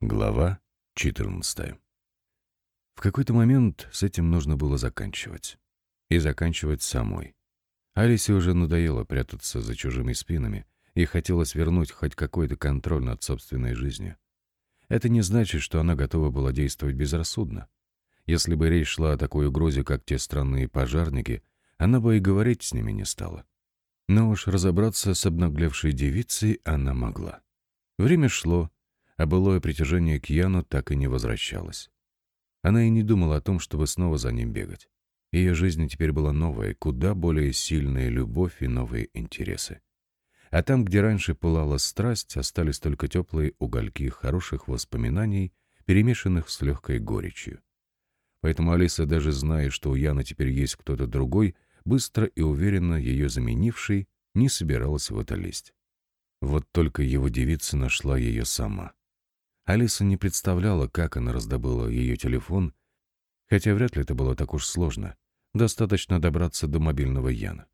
Глава 14 В какой-то момент с этим нужно было заканчивать. И заканчивать самой. Алисе уже надоело прятаться за чужими спинами, и хотелось вернуть хоть какой-то контроль над собственной жизнью. Это не значит, что она готова была действовать безрассудно. Если бы речь шла о такой угрозе, как те странные пожарники, она бы и говорить с ними не стала. Но уж разобраться с обнаглевшей девицей она могла. Время шло, а былое притяжение к Яну так и не возвращалось. Она и не думала о том, чтобы снова за ним бегать. Ее жизнь теперь была новая, куда более сильная любовь и новые интересы. А там, где раньше пылала страсть, остались только теплые угольки хороших воспоминаний, перемешанных с легкой горечью. Поэтому Алиса, даже зная, что у Яна теперь есть кто-то другой, быстро и уверенно ее заменивший, не собиралась в это лезть. Вот только его девица нашла ее сама. Алиса не представляла, как она раздобыла ее телефон, хотя вряд ли это было так уж сложно. Достаточно добраться до мобильного Яна.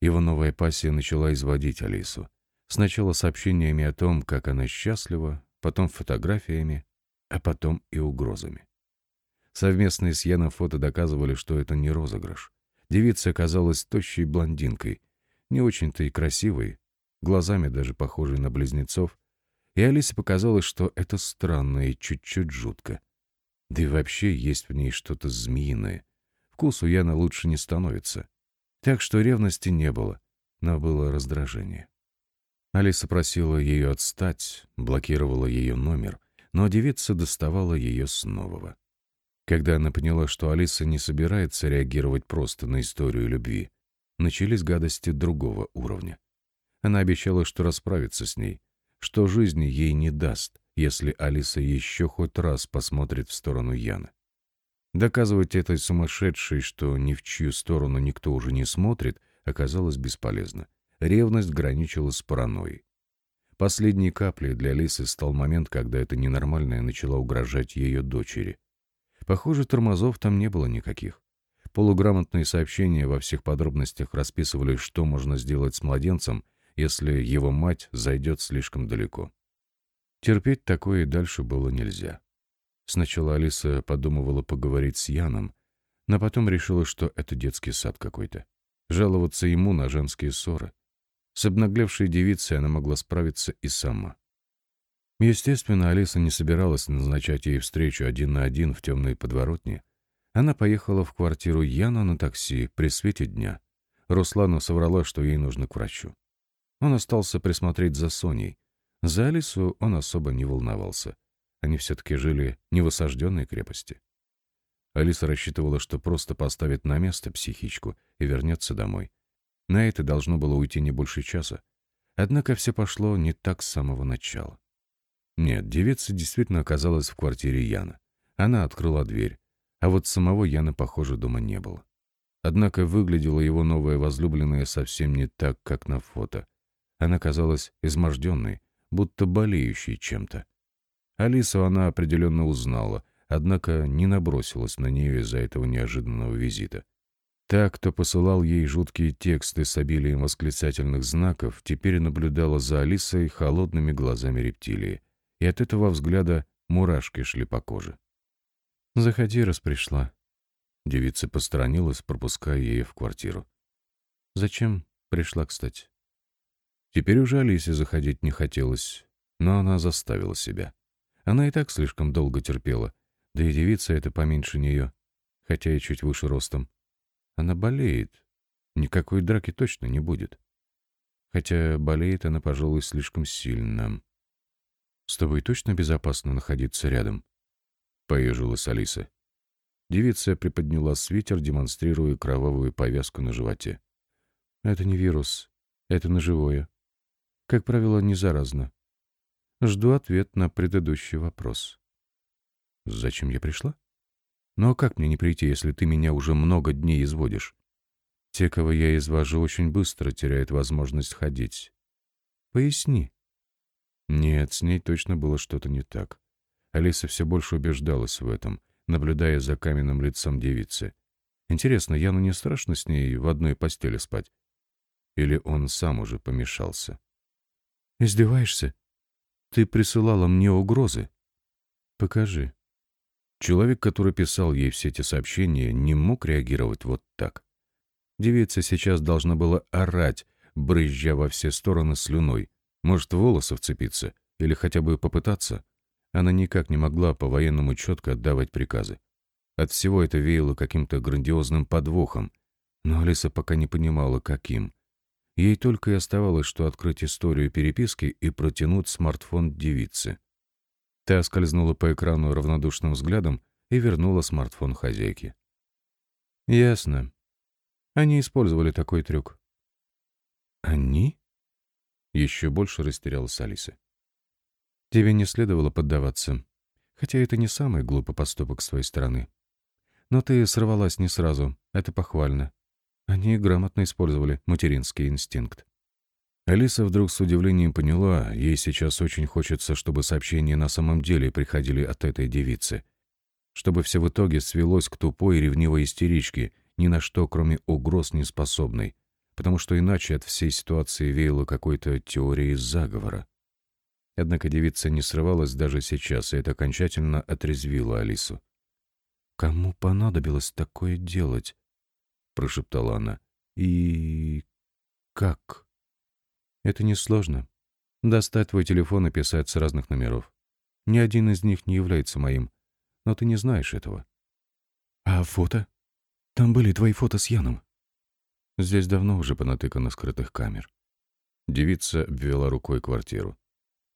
Его новая пассия начала изводить Алису. Сначала сообщениями о том, как она счастлива, потом фотографиями, а потом и угрозами. Совместные с Яном фото доказывали, что это не розыгрыш. Девица оказалась тощей блондинкой, не очень-то и красивой, глазами даже похожей на близнецов, и Алисе показалось, что это странно и чуть-чуть жутко. Да и вообще есть в ней что-то змеиное. Вкус у Яна лучше не становится. Так что ревности не было, но было раздражение. Алиса просила ее отстать, блокировала ее номер, но девица доставала ее с нового. Когда она поняла, что Алиса не собирается реагировать просто на историю любви, начались гадости другого уровня. Она обещала, что расправится с ней, что жизни ей не даст, если Алиса еще хоть раз посмотрит в сторону Яна. Доказывать этой сумасшедшей, что ни в чью сторону никто уже не смотрит, оказалось бесполезно. Ревность граничила с паранойей. Последней каплей для Алисы стал момент, когда эта ненормальная начала угрожать ее дочери. Похоже, тормозов там не было никаких. Полуграмотные сообщения во всех подробностях расписывали, что можно сделать с младенцем, если его мать зайдет слишком далеко. Терпеть такое и дальше было нельзя. Сначала Алиса подумывала поговорить с Яном, но потом решила, что это детский сад какой-то. Жаловаться ему на женские ссоры. С обнаглевшей девицей она могла справиться и сама. Естественно, Алиса не собиралась назначать ей встречу один на один в темной подворотне. Она поехала в квартиру Яна на такси при свете дня. Руслану соврала, что ей нужно к врачу. Он остался присмотреть за Соней. За Алису он особо не волновался. Они все-таки жили не в осажденной крепости. Алиса рассчитывала, что просто поставит на место психичку и вернется домой. На это должно было уйти не больше часа. Однако все пошло не так с самого начала. Нет, девица действительно оказалась в квартире Яна. Она открыла дверь, а вот самого Яна, похоже, дома не было. Однако выглядела его новая возлюбленная совсем не так, как на фото. Она казалась изможденной, будто болеющей чем-то. Алису она определенно узнала, однако не набросилась на нее из-за этого неожиданного визита. Та, кто посылал ей жуткие тексты с обилием восклицательных знаков, теперь наблюдала за Алисой холодными глазами рептилии, и от этого взгляда мурашки шли по коже. «Заходи, раз пришла». Девица посторонилась, пропуская ее в квартиру. «Зачем пришла, кстати?» Теперь уже Алисе заходить не хотелось, но она заставила себя. Она и так слишком долго терпела, да и девица это поменьше нее, хотя и чуть выше ростом. Она болеет. Никакой драки точно не будет. Хотя болеет она, пожалуй, слишком сильно. «С тобой точно безопасно находиться рядом?» — поежилась Алиса. Девица приподняла свитер, демонстрируя кровавую повязку на животе. «Это не вирус. Это ножевое как правило, не заразно. Жду ответ на предыдущий вопрос. Зачем я пришла? Ну а как мне не прийти, если ты меня уже много дней изводишь? Те, кого я извожу, очень быстро теряют возможность ходить. Поясни. Нет, с ней точно было что-то не так. Алиса все больше убеждалась в этом, наблюдая за каменным лицом девицы. Интересно, Яну не страшно с ней в одной постели спать? Или он сам уже помешался? «Издеваешься? Ты присылала мне угрозы. «Покажи». Человек, который писал ей все эти сообщения, не мог реагировать вот так. Девица сейчас должна была орать, брызжа во все стороны слюной. Может, волосы вцепиться или хотя бы попытаться. Она никак не могла по-военному четко отдавать приказы. От всего это веяло каким-то грандиозным подвохом, но Алиса пока не понимала, каким. Ей только и оставалось, что открыть историю переписки и протянуть смартфон девицы. Та скользнула по экрану равнодушным взглядом и вернула смартфон хозяйке. «Ясно. Они использовали такой трюк». «Они?» Еще больше растерялась Алиса. «Тебе не следовало поддаваться, хотя это не самый глупый поступок с твоей стороны. Но ты сорвалась не сразу, это похвально. Они грамотно использовали материнский инстинкт. Алиса вдруг с удивлением поняла, ей сейчас очень хочется, чтобы сообщения на самом деле приходили от этой девицы. Чтобы все в итоге свелось к тупой ревнивой истеричке, ни на что, кроме угроз, не способной. Потому что иначе от всей ситуации веяло какой-то теорией заговора. Однако девица не срывалась даже сейчас, и это окончательно отрезвило Алису. «Кому понадобилось такое делать?» — прошептала она. «И... как?» Это несложно. Достать твой телефон и писать с разных номеров. Ни один из них не является моим, но ты не знаешь этого. А фото? Там были твои фото с Яном. Здесь давно уже понатыкано скрытых камер. Девица обвела рукой квартиру.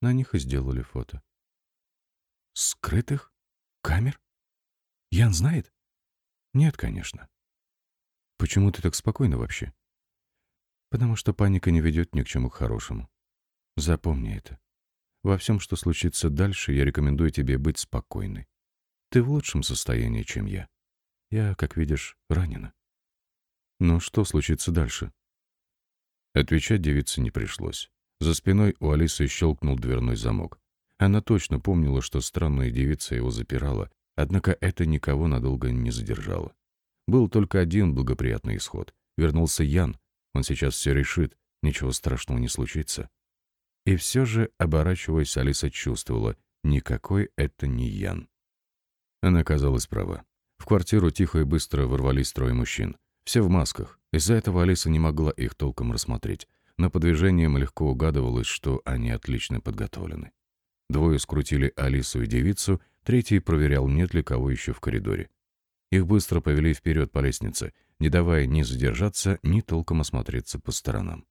На них и сделали фото. Скрытых? Камер? Ян знает? Нет, конечно. Почему ты так спокойно вообще? Потому что паника не ведет ни к чему хорошему. Запомни это. Во всем, что случится дальше, я рекомендую тебе быть спокойной. Ты в лучшем состоянии, чем я. Я, как видишь, ранена. Но что случится дальше? Отвечать девице не пришлось. За спиной у Алисы щелкнул дверной замок. Она точно помнила, что странная девица его запирала, однако это никого надолго не задержало. Был только один благоприятный исход. Вернулся Ян, он сейчас все решит, ничего страшного не случится. И все же, оборачиваясь, Алиса чувствовала, никакой это не Ян. Она оказалась права. В квартиру тихо и быстро ворвались трое мужчин. Все в масках. Из-за этого Алиса не могла их толком рассмотреть. Но по движениям легко угадывалось, что они отлично подготовлены. Двое скрутили Алису и девицу, третий проверял, нет ли кого еще в коридоре. Их быстро повели вперед по лестнице, не давая ни задержаться, ни толком осмотреться по сторонам.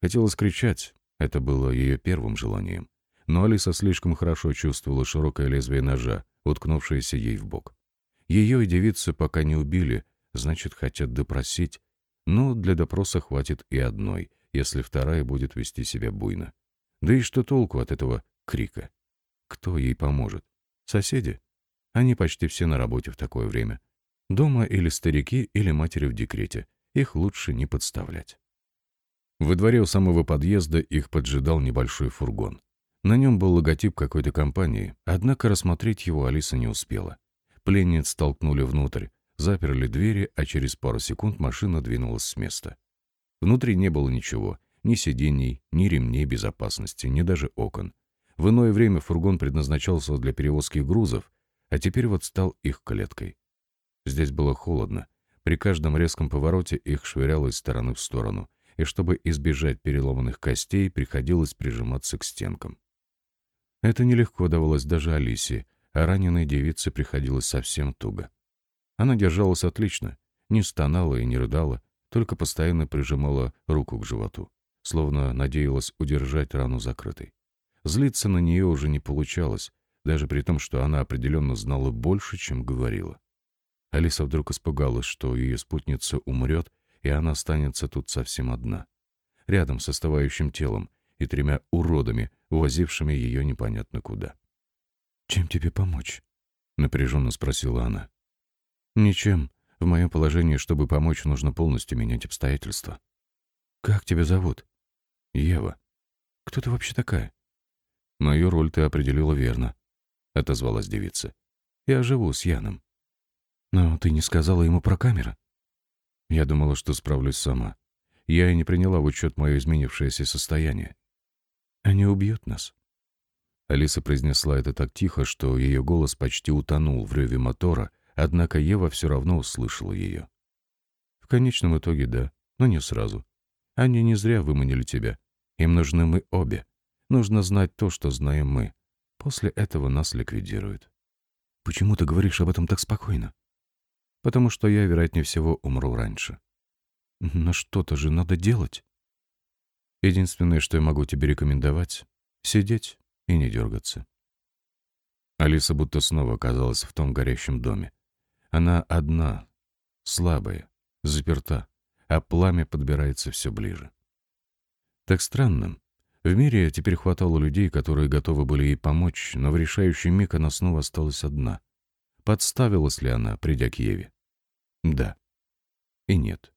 Хотелось кричать, это было ее первым желанием. Но Алиса слишком хорошо чувствовала широкое лезвие ножа, уткнувшееся ей в бок. Ее и девицу пока не убили, значит, хотят допросить. Но для допроса хватит и одной, если вторая будет вести себя буйно. Да и что толку от этого крика? Кто ей поможет? Соседи? Они почти все на работе в такое время. Дома или старики, или матери в декрете. Их лучше не подставлять. Во дворе у самого подъезда их поджидал небольшой фургон. На нем был логотип какой-то компании, однако рассмотреть его Алиса не успела. Пленниц толкнули внутрь, заперли двери, а через пару секунд машина двинулась с места. Внутри не было ничего, ни сидений, ни ремней безопасности, ни даже окон. В иное время фургон предназначался для перевозки грузов, а теперь вот стал их клеткой. Здесь было холодно. При каждом резком повороте их швыряло из стороны в сторону, и чтобы избежать переломанных костей, приходилось прижиматься к стенкам. Это нелегко давалось даже Алисе, а раненой девице приходилось совсем туго. Она держалась отлично, не стонала и не рыдала, только постоянно прижимала руку к животу, словно надеялась удержать рану закрытой. Злиться на нее уже не получалось, даже при том, что она определенно знала больше, чем говорила. Алиса вдруг испугалась, что ее спутница умрет, и она останется тут совсем одна, рядом с остывающим телом и тремя уродами, возившими ее непонятно куда. «Чем тебе помочь?» — напряженно спросила она. «Ничем. В моем положении, чтобы помочь, нужно полностью менять обстоятельства». «Как тебя зовут?» «Ева». «Кто ты вообще такая?» «Мою роль ты определила верно», — отозвалась девица. «Я живу с Яном». «Но ты не сказала ему про камеры?» Я думала, что справлюсь сама. Я и не приняла в учет мое изменившееся состояние. Они убьют нас. Алиса произнесла это так тихо, что ее голос почти утонул в реве мотора, однако Ева все равно услышала ее. «В конечном итоге, да, но не сразу. Они не зря выманили тебя. Им нужны мы обе. Нужно знать то, что знаем мы. После этого нас ликвидируют». «Почему ты говоришь об этом так спокойно?» «Потому что я, вероятнее всего, умру раньше». «Но что-то же надо делать». «Единственное, что я могу тебе рекомендовать — сидеть и не дергаться. Алиса будто снова оказалась в том горящем доме. Она одна, слабая, заперта, а пламя подбирается все ближе. Так странно. В мире теперь хватало людей, которые готовы были ей помочь, но в решающий миг она снова осталась одна. Подставилась ли она, придя к Еве? Да. И нет.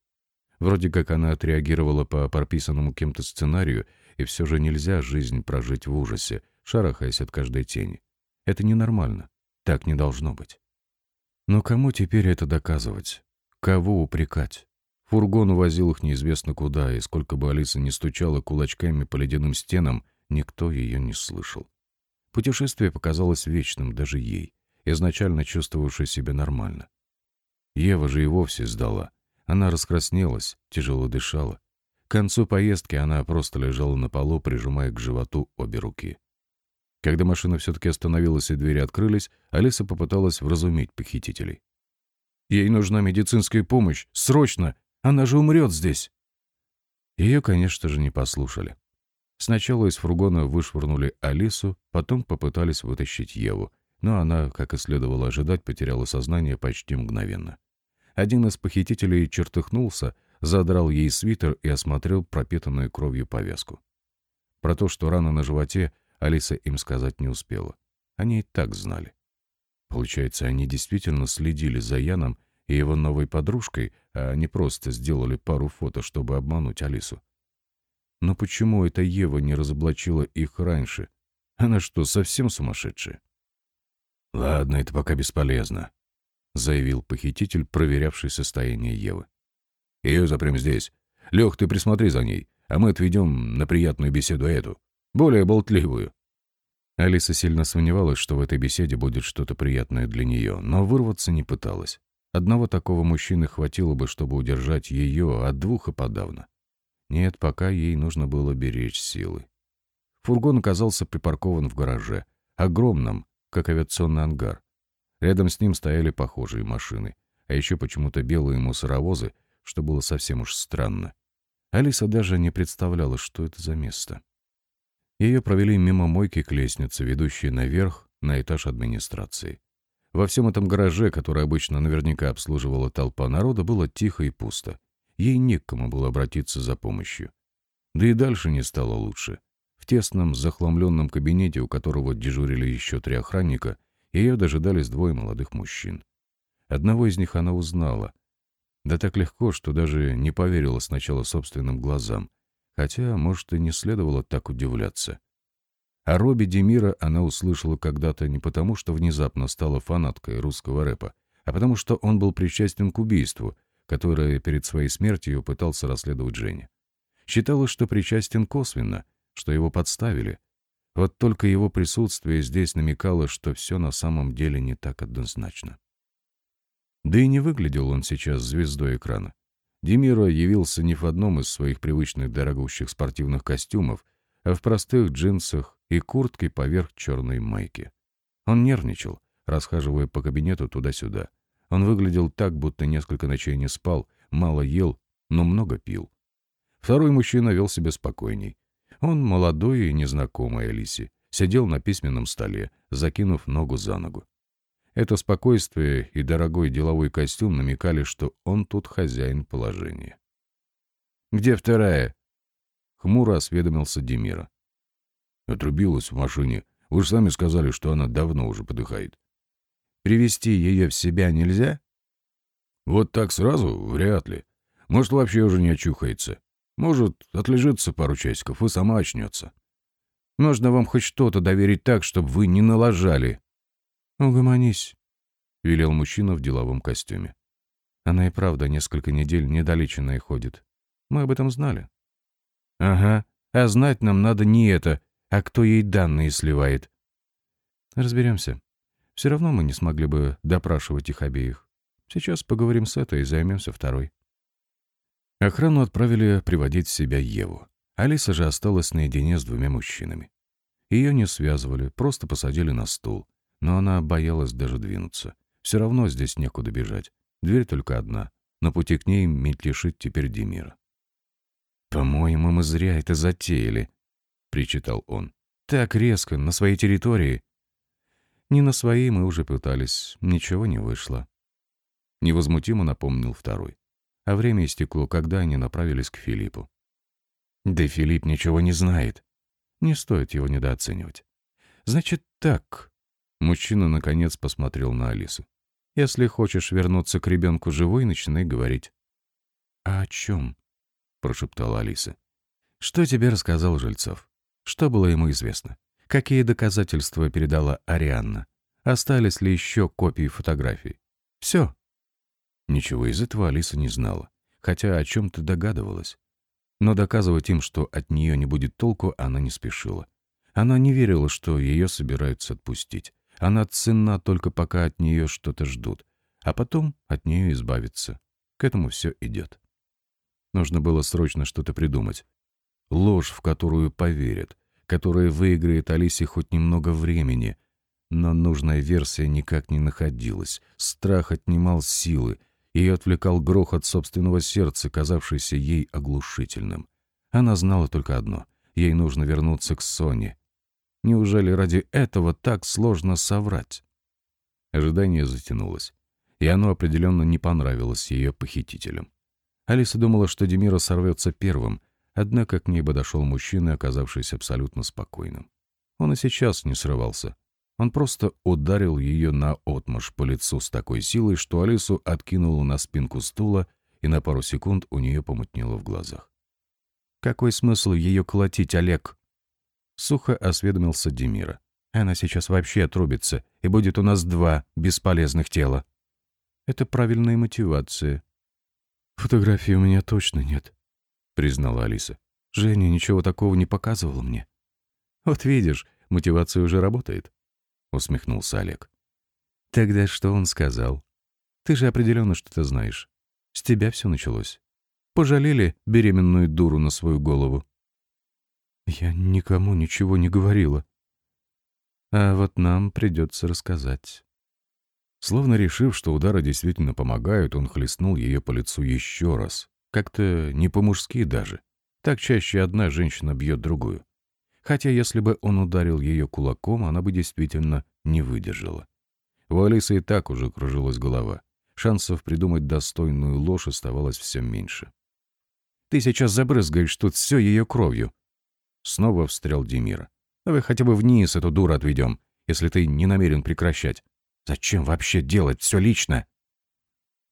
Вроде как она отреагировала по прописанному кем-то сценарию, и все же нельзя жизнь прожить в ужасе, шарахаясь от каждой тени. Это ненормально. Так не должно быть. Но кому теперь это доказывать? Кого упрекать? Фургон увозил их неизвестно куда, и сколько бы Алиса не стучала кулачками по ледяным стенам, никто ее не слышал. Путешествие показалось вечным даже ей, изначально чувствовавшей себя нормально. Ева же и вовсе сдала. Она раскраснелась, тяжело дышала. К концу поездки она просто лежала на полу, прижимая к животу обе руки. Когда машина все-таки остановилась и двери открылись, Алиса попыталась вразумить похитителей. «Ей нужна медицинская помощь! Срочно! Она же умрет здесь!» Ее, конечно же, не послушали. Сначала из фургона вышвырнули Алису, потом попытались вытащить Еву, но она, как и следовало ожидать, потеряла сознание почти мгновенно. Один из похитителей чертыхнулся, задрал ей свитер и осмотрел пропитанную кровью повязку. Про то, что рана на животе Алиса им сказать не успела. Они и так знали. Получается, они действительно следили за Яном и его новой подружкой, а не просто сделали пару фото, чтобы обмануть Алису. Но почему эта Ева не разоблачила их раньше? Она что, совсем сумасшедшая? «Ладно, это пока бесполезно», — заявил похититель, проверявший состояние Евы. «Ее запрем здесь. Лех, ты присмотри за ней, а мы отведем на приятную беседу эту более болтливую. Алиса сильно сомневалась, что в этой беседе будет что-то приятное для нее, но вырваться не пыталась. Одного такого мужчины хватило бы, чтобы удержать ее, от двух и подавно. Нет, пока ей нужно было беречь силы. Фургон оказался припаркован в гараже, огромном, как авиационный ангар. Рядом с ним стояли похожие машины, а еще почему-то белые мусоровозы, что было совсем уж странно. Алиса даже не представляла, что это за место. Ее провели мимо мойки к лестнице, ведущей наверх, на этаж администрации. Во всем этом гараже, который обычно наверняка обслуживала толпа народа, было тихо и пусто. Ей не к кому было обратиться за помощью. Да и дальше не стало лучше. В тесном, захламленном кабинете, у которого дежурили еще три охранника, ее дожидались двое молодых мужчин. Одного из них она узнала. Да так легко, что даже не поверила сначала собственным глазам. Хотя, может, и не следовало так удивляться. О Робби Демира она услышала когда-то не потому, что внезапно стала фанаткой русского рэпа, а потому что он был причастен к убийству, которое перед своей смертью пытался расследовать Женя. Считалось, что причастен косвенно, что его подставили. Вот только его присутствие здесь намекало, что все на самом деле не так однозначно. Да и не выглядел он сейчас звездой экрана. Демиро явился не в одном из своих привычных дорогущих спортивных костюмов, а в простых джинсах и куртке поверх черной майки. Он нервничал, расхаживая по кабинету туда-сюда. Он выглядел так, будто несколько ночей не спал, мало ел, но много пил. Второй мужчина вел себя спокойней. Он, молодой и незнакомый Алисе, сидел на письменном столе, закинув ногу за ногу. Это спокойствие и дорогой деловой костюм намекали, что он тут хозяин положения. «Где вторая?» — хмуро осведомился Демира. «Отрубилась в машине. Вы же сами сказали, что она давно уже подыхает». «Привести ее в себя нельзя?» «Вот так сразу? Вряд ли. Может, вообще уже не очухается. Может, отлежится пару часиков и сама очнется». «Нужно вам хоть что-то доверить так, чтобы вы не налажали», «Угомонись», — велел мужчина в деловом костюме. Она и правда несколько недель недолеченная ходит. Мы об этом знали. «Ага, а знать нам надо не это, а кто ей данные сливает. Разберемся. Все равно мы не смогли бы допрашивать их обеих. Сейчас поговорим с этой и займемся второй. Охрану отправили приводить в себя Еву. Алиса же осталась наедине с двумя мужчинами. Ее не связывали, просто посадили на стул. Но она боялась даже двинуться. Все равно здесь некуда бежать. Дверь только одна. На пути к ней мельтешит теперь Демира. «По-моему, мы зря это затеяли», — причитал он. «Так резко, на своей территории». «Не на своей мы уже пытались, ничего не вышло». Невозмутимо напомнил второй. А время истекло, когда они направились к Филиппу. «Да Филипп ничего не знает. Не стоит его недооценивать. Значит так». Мужчина, наконец, посмотрел на Алису. «Если хочешь вернуться к ребенку живой, начинай говорить». «А о чем?» — прошептала Алиса. «Что тебе рассказал Жильцов? Что было ему известно? Какие доказательства передала Арианна? Остались ли еще копии фотографий? Все». Ничего из этого Алиса не знала, хотя о чем-то догадывалась. Но доказывать им, что от нее не будет толку, она не спешила. Она не верила, что ее собираются отпустить. Она ценна только пока от нее что-то ждут, а потом от нее избавиться. К этому все идет. Нужно было срочно что-то придумать. Ложь, в которую поверят, которая выиграет Алисе хоть немного времени. Но нужная версия никак не находилась. Страх отнимал силы. Ее отвлекал грохот собственного сердца, казавшийся ей оглушительным. Она знала только одно — ей нужно вернуться к Соне. Неужели ради этого так сложно соврать? Ожидание затянулось, и оно определенно не понравилось ее похитителям. Алиса думала, что Демира сорвется первым, однако к ней подошел мужчина, оказавшийся абсолютно спокойным. Он и сейчас не срывался. Он просто ударил ее на отмашь по лицу с такой силой, что Алису откинуло на спинку стула, и на пару секунд у нее помутнело в глазах. «Какой смысл ее колотить, Олег?» Сухо осведомился Демира. «Она сейчас вообще отрубится, и будет у нас два бесполезных тела». «Это правильная мотивация», «Фотографии у меня точно нет», — признала Алиса. «Женя ничего такого не показывала мне». «Вот видишь, мотивация уже работает», — усмехнулся Олег. «Тогда что он сказал? Ты же определенно что-то знаешь. С тебя все началось. Пожалели беременную дуру на свою голову?» «Я никому ничего не говорила», а вот нам придется рассказать. Словно решив, что удары действительно помогают, он хлестнул ее по лицу еще раз. Как-то не по-мужски даже. Так чаще одна женщина бьет другую. Хотя если бы он ударил ее кулаком, она бы действительно не выдержала. У Алисы и так уже кружилась голова. Шансов придумать достойную ложь оставалось все меньше. «Ты сейчас забрызгаешь тут все ее кровью!» Снова встрял Демира. «Давай хотя бы вниз эту дуру отведем, если ты не намерен прекращать. Зачем вообще делать все лично?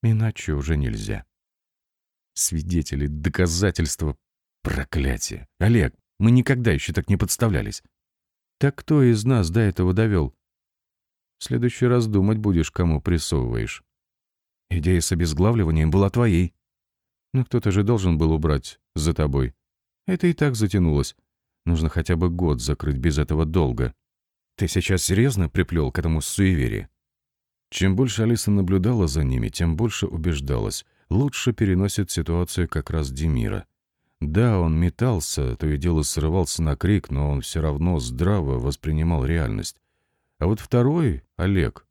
Иначе уже нельзя. Свидетели, доказательства, проклятие. Олег, мы никогда еще так не подставлялись. Так кто из нас до этого довел? В следующий раз думать будешь, кому присовываешь. Идея с обезглавливанием была твоей. Но кто-то же должен был убрать за тобой. Это и так затянулось. Нужно хотя бы год закрыть без этого долга. Ты сейчас серьезно приплел к этому суеверию? Чем больше Алиса наблюдала за ними, тем больше убеждалась. Лучше переносит ситуацию как раз Демира. Да, он метался, то и дело срывался на крик, но он все равно здраво воспринимал реальность. А вот второй, Олег,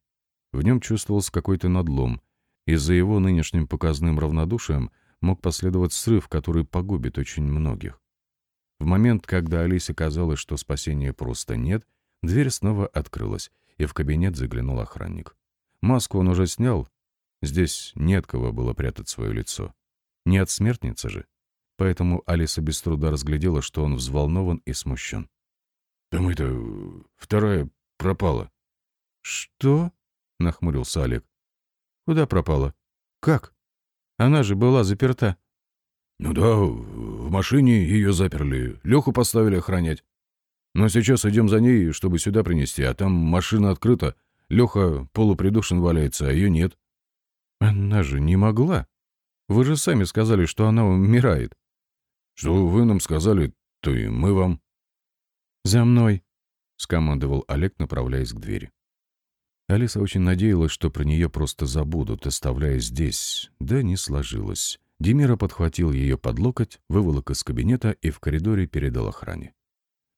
в нем чувствовался какой-то надлом. И за его нынешним показным равнодушием мог последовать срыв, который погубит очень многих. В момент, когда Алисе казалось, что спасения просто нет, дверь снова открылась, и в кабинет заглянул охранник. Маску он уже снял. Здесь не от кого было прятать свое лицо. Не от смертницы же. Поэтому Алиса без труда разглядела, что он взволнован и смущен. «Там это... вторая пропала». «Что?» — нахмурился Олег. «Куда пропала? Как? Она же была заперта». «Ну да, в машине ее заперли, Леху поставили охранять. Но сейчас идем за ней, чтобы сюда принести, а там машина открыта, Леха полупридушен валяется, а ее нет. Она же не могла. Вы же сами сказали, что она умирает. Что вы нам сказали, то и мы вам. За мной, скомандовал Олег, направляясь к двери. Алиса очень надеялась, что про нее просто забудут, оставляя здесь. Да не сложилось. Демира подхватил ее под локоть, выволок из кабинета и в коридоре передал охране.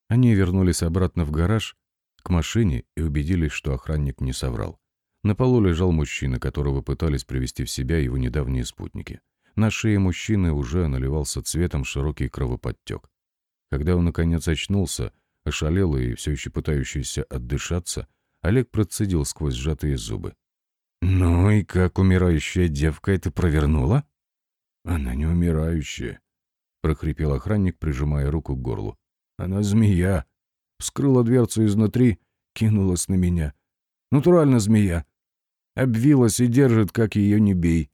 Они вернулись обратно в гараж, к машине и убедились, что охранник не соврал. На полу лежал мужчина, которого пытались привести в себя его недавние спутники. На шее мужчины уже наливался цветом широкий кровоподтек. Когда он, наконец, очнулся, ошалелый и все еще пытающийся отдышаться, Олег процедил сквозь сжатые зубы. «Ну и как умирающая девка это провернула?» «Она не умирающая», — прохрипел охранник, прижимая руку к горлу. «Она змея. Вскрыла дверцу изнутри, кинулась на меня. Натурально змея. Обвилась и держит, как ее не бей.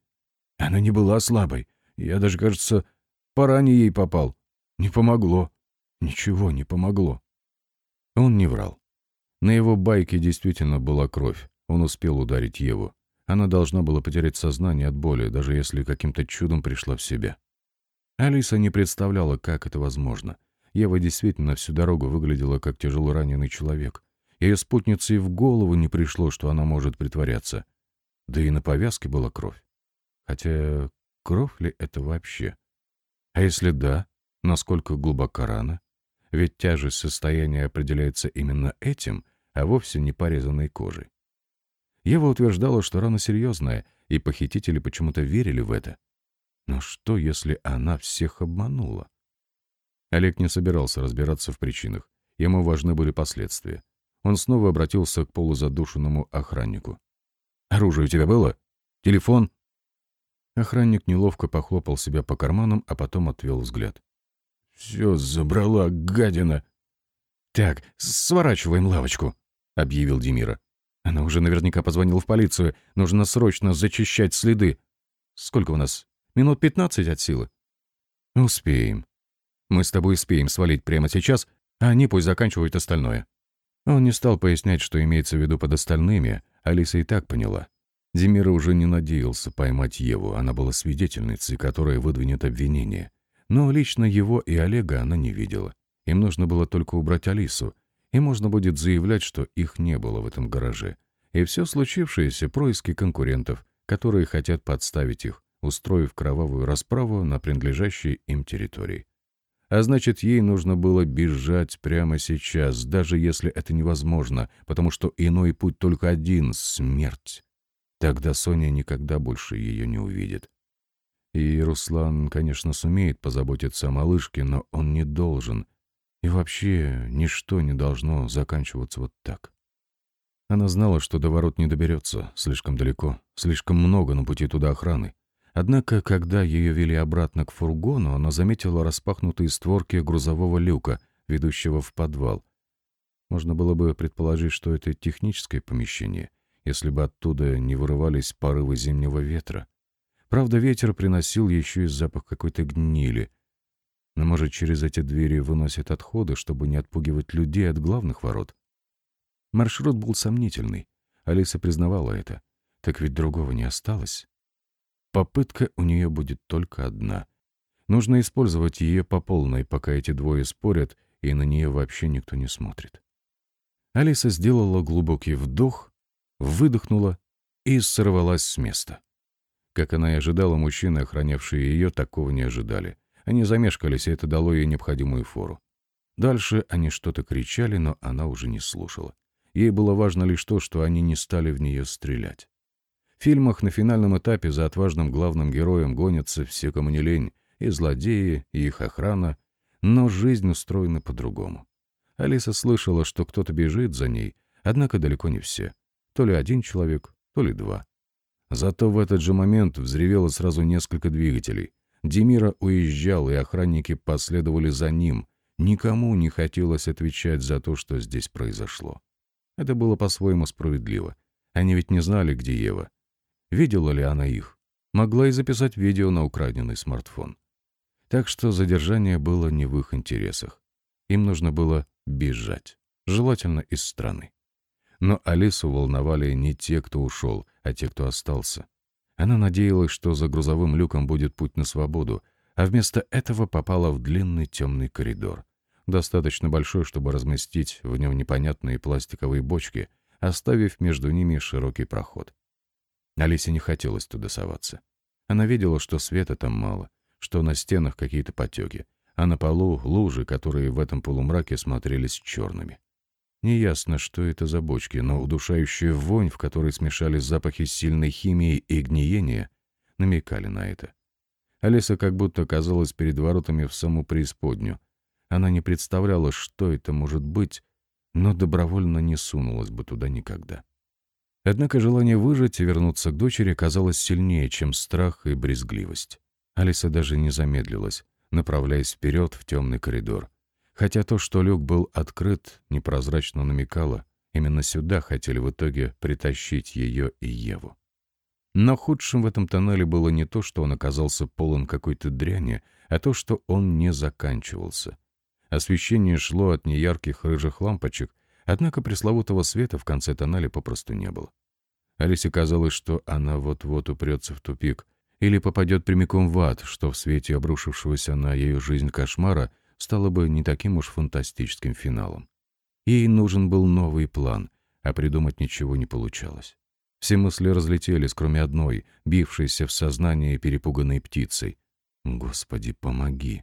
Она не была слабой. Я даже, кажется, по ране ей попал. Не помогло. Ничего не помогло». Он не врал. На его байке действительно была кровь. Он успел ударить Еву. Она должна была потерять сознание от боли, даже если каким-то чудом пришла в себя. Алиса не представляла, как это возможно. Ева действительно всю дорогу выглядела как тяжело раненый человек. Ее спутнице и в голову не пришло, что она может притворяться. Да и на повязке была кровь. Хотя кровь ли это вообще? А если да, насколько глубока рана? Ведь тяжесть состояния определяется именно этим, а вовсе не порезанной кожей. Ева утверждала, что рана серьезная, и похитители почему-то верили в это. Но что, если она всех обманула? Олег не собирался разбираться в причинах. Ему важны были последствия. Он снова обратился к полузадушенному охраннику. «Оружие у тебя было? Телефон?» Охранник неловко похлопал себя по карманам, а потом отвел взгляд. «Все забрала, гадина!» «Так, сворачиваем лавочку», — объявил Демира. «Она уже наверняка позвонила в полицию. Нужно срочно зачищать следы. Сколько у нас? Минут пятнадцать от силы?» «Успеем. Мы с тобой успеем свалить прямо сейчас, а они пусть заканчивают остальное». Он не стал пояснять, что имеется в виду под остальными. Алиса и так поняла. Демира уже не надеялся поймать Еву, она была свидетельницей, которая выдвинет обвинение. Но лично его и Олега она не видела. Им нужно было только убрать Алису, и можно будет заявлять, что их не было в этом гараже. И все случившееся — происки конкурентов, которые хотят подставить их, устроив кровавую расправу на принадлежащей им территории. А значит, ей нужно было бежать прямо сейчас, даже если это невозможно, потому что иной путь только один — смерть. Тогда Соня никогда больше ее не увидит. И Руслан, конечно, сумеет позаботиться о малышке, но он не должен. И вообще ничто не должно заканчиваться вот так. Она знала, что до ворот не доберется, слишком далеко, слишком много на пути туда охраны. Однако, когда ее вели обратно к фургону, она заметила распахнутые створки грузового люка, ведущего в подвал. Можно было бы предположить, что это техническое помещение, если бы оттуда не вырывались порывы зимнего ветра. Правда, ветер приносил еще и запах какой-то гнили. Но, может, через эти двери выносят отходы, чтобы не отпугивать людей от главных ворот? Маршрут был сомнительный. Алиса признавала это. Так ведь другого не осталось. Попытка у нее будет только одна. Нужно использовать ее по полной, пока эти двое спорят, и на нее вообще никто не смотрит. Алиса сделала глубокий вдох, выдохнула и сорвалась с места. Как она и ожидала, мужчины, охранявшие ее, такого не ожидали. Они замешкались, и это дало ей необходимую фору. Дальше они что-то кричали, но она уже не слушала. Ей было важно лишь то, что они не стали в нее стрелять. Фильмах на финальном этапе за отважным главным героем гонятся все, кому не лень, и злодеи, и их охрана, но жизнь устроена по-другому. Алиса слышала, что кто-то бежит за ней, однако далеко не все. То ли один человек, то ли два. Зато в этот же момент взревело сразу несколько двигателей. Демира уезжал, и охранники последовали за ним. Никому не хотелось отвечать за то, что здесь произошло. Это было по-своему справедливо. Они ведь не знали, где Ева. Видела ли она их? Могла и записать видео на украденный смартфон. Так что задержание было не в их интересах. Им нужно было бежать, желательно из страны. Но Алису волновали не те, кто ушел, а те, кто остался. Она надеялась, что за грузовым люком будет путь на свободу, а вместо этого попала в длинный темный коридор. достаточно большой, чтобы разместить в нем непонятные пластиковые бочки, оставив между ними широкий проход. Алисе не хотелось туда соваться. Она видела, что света там мало, что на стенах какие-то потеки, а на полу лужи, которые в этом полумраке смотрелись черными. Неясно, что это за бочки, но удушающая вонь, в которой смешались запахи сильной химии и гниения, намекали на это. Алиса как будто оказалась перед воротами в саму преисподнюю. Она не представляла, что это может быть, но добровольно не сунулась бы туда никогда. Однако желание выжить и вернуться к дочери казалось сильнее, чем страх и брезгливость. Алиса даже не замедлилась, направляясь вперед в темный коридор. Хотя то, что люк был открыт, непрозрачно намекало, именно сюда хотели в итоге притащить ее и Еву. Но худшим в этом тоннеле было не то, что он оказался полон какой-то дряни, а то, что он не заканчивался. Освещение шло от неярких рыжих лампочек, однако пресловутого света в конце тоннеля попросту не было. Алисе казалось, что она вот-вот упрется в тупик или попадет прямиком в ад, что в свете обрушившегося на ее жизнь кошмара стало бы не таким уж фантастическим финалом. Ей нужен был новый план, а придумать ничего не получалось. Все мысли разлетелись, кроме одной, бившейся в сознании перепуганной птицей. «Господи, помоги!»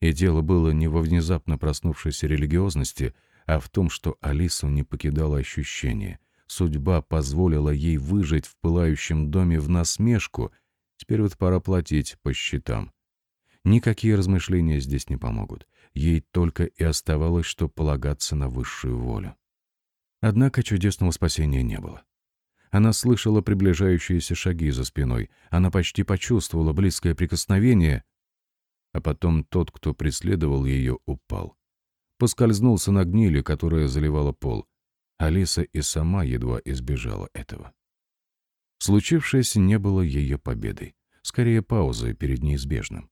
И дело было не во внезапно проснувшейся религиозности, а в том, что Алису не покидало ощущение. Судьба позволила ей выжить в пылающем доме в насмешку. Теперь вот пора платить по счетам. Никакие размышления здесь не помогут. Ей только и оставалось, что полагаться на высшую волю. Однако чудесного спасения не было. Она слышала приближающиеся шаги за спиной. Она почти почувствовала близкое прикосновение. А потом тот, кто преследовал ее, упал. Поскользнулся на гнили, которая заливала пол. Алиса и сама едва избежала этого. Случившееся не было ее победой. Скорее, паузой перед неизбежным.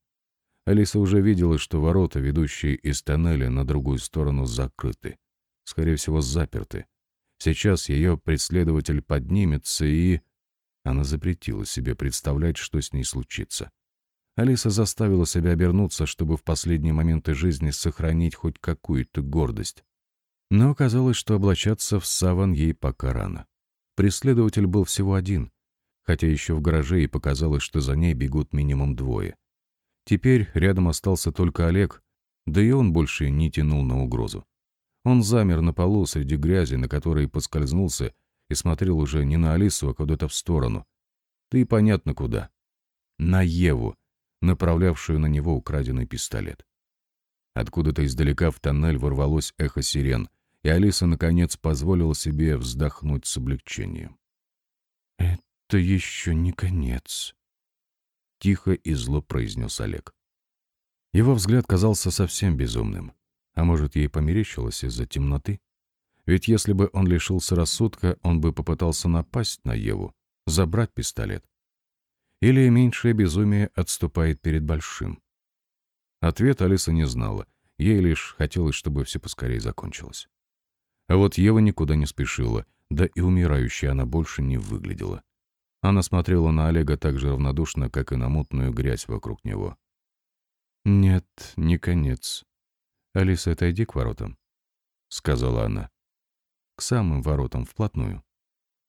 Алиса уже видела, что ворота, ведущие из тоннеля на другую сторону, закрыты. Скорее всего, заперты. Сейчас ее преследователь поднимется и... Она запретила себе представлять, что с ней случится. Алиса заставила себя обернуться, чтобы в последние моменты жизни сохранить хоть какую-то гордость. Но оказалось, что облачаться в саван ей пока рано. Преследователь был всего один, хотя еще в гараже и показалось, что за ней бегут минимум двое. Теперь рядом остался только Олег, да и он больше не тянул на угрозу. Он замер на полу среди грязи, на которой поскользнулся, и смотрел уже не на Алису, а куда-то в сторону. Да и понятно куда. На Еву, направлявшую на него украденный пистолет. Откуда-то издалека в тоннель ворвалось эхо сирен, и Алиса, наконец, позволила себе вздохнуть с облегчением. «Это еще не конец», тихо и зло произнес Олег. Его взгляд казался совсем безумным. А может, ей померещилось из-за темноты? Ведь если бы он лишился рассудка, он бы попытался напасть на Еву, забрать пистолет. Или меньшее безумие отступает перед большим. Ответ Алиса не знала. Ей лишь хотелось, чтобы все поскорее закончилось. А вот Ева никуда не спешила, да и умирающей она больше не выглядела. Она смотрела на Олега так же равнодушно, как и на мутную грязь вокруг него. «Нет, не конец. Алиса, отойди к воротам», — сказала она. «К самым воротам, вплотную».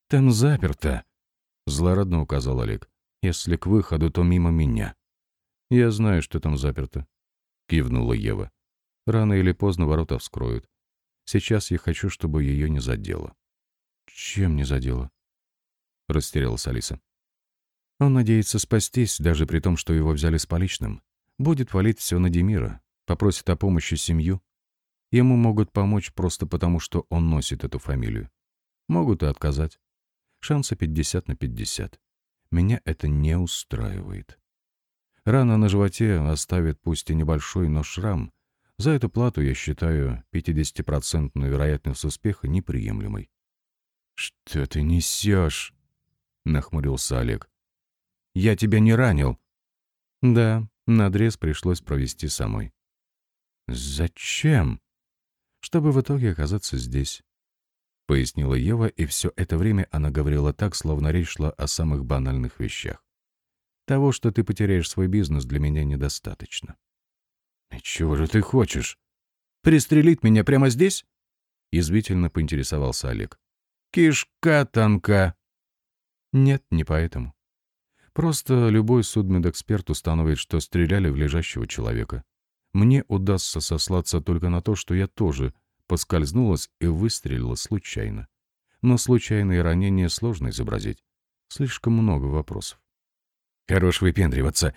«Там заперто», — злорадно указал Олег. «Если к выходу, то мимо меня». «Я знаю, что там заперто», — кивнула Ева. «Рано или поздно ворота вскроют. Сейчас я хочу, чтобы ее не задело». «Чем не задело?» — растерялась Алиса. «Он надеется спастись, даже при том, что его взяли с поличным. Будет валить все на Демира, попросит о помощи семью. Ему могут помочь просто потому, что он носит эту фамилию. Могут и отказать. Шансы 50 на 50. Меня это не устраивает. Рана на животе оставит пусть и небольшой, но шрам. За эту плату я считаю 50% вероятность успеха неприемлемой. «Что ты несешь?» — нахмурился Олег. «Я тебя не ранил». «Да, надрез пришлось провести самой». «Зачем?» «Чтобы в итоге оказаться здесь», — пояснила Ева, и все это время она говорила так, словно речь шла о самых банальных вещах. «Того, что ты потеряешь свой бизнес, для меня недостаточно». «И чего же ты хочешь?» Пристрелить меня прямо здесь?» Язвительно поинтересовался Олег. «Кишка тонка». «Нет, не поэтому. Просто любой судмедэксперт установит, что стреляли в лежащего человека. Мне удастся сослаться только на то, что я тоже поскользнулась и выстрелила случайно. Но случайные ранения сложно изобразить. Слишком много вопросов. «Хорош выпендриваться.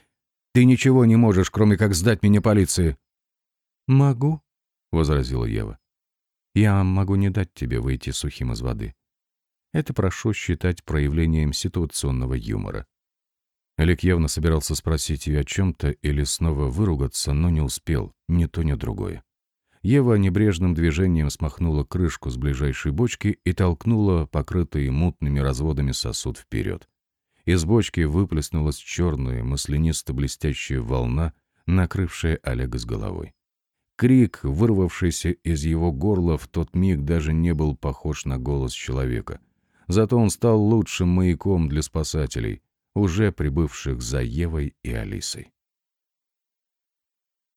Ты ничего не можешь, кроме как сдать меня полиции». «Могу», — возразила Ева. «Я могу не дать тебе выйти сухим из воды. Это прошу считать проявлением ситуационного юмора». Олег явно собирался спросить ее о чем-то или снова выругаться, но не успел, ни то, ни другое. Ева небрежным движением смахнула крышку с ближайшей бочки и толкнула покрытый мутными разводами сосуд вперед. Из бочки выплеснулась черная, маслянисто-блестящая волна, накрывшая Олега с головой. Крик, вырвавшийся из его горла, в тот миг даже не был похож на голос человека. Зато он стал лучшим маяком для спасателей, уже прибывших за Евой и Алисой.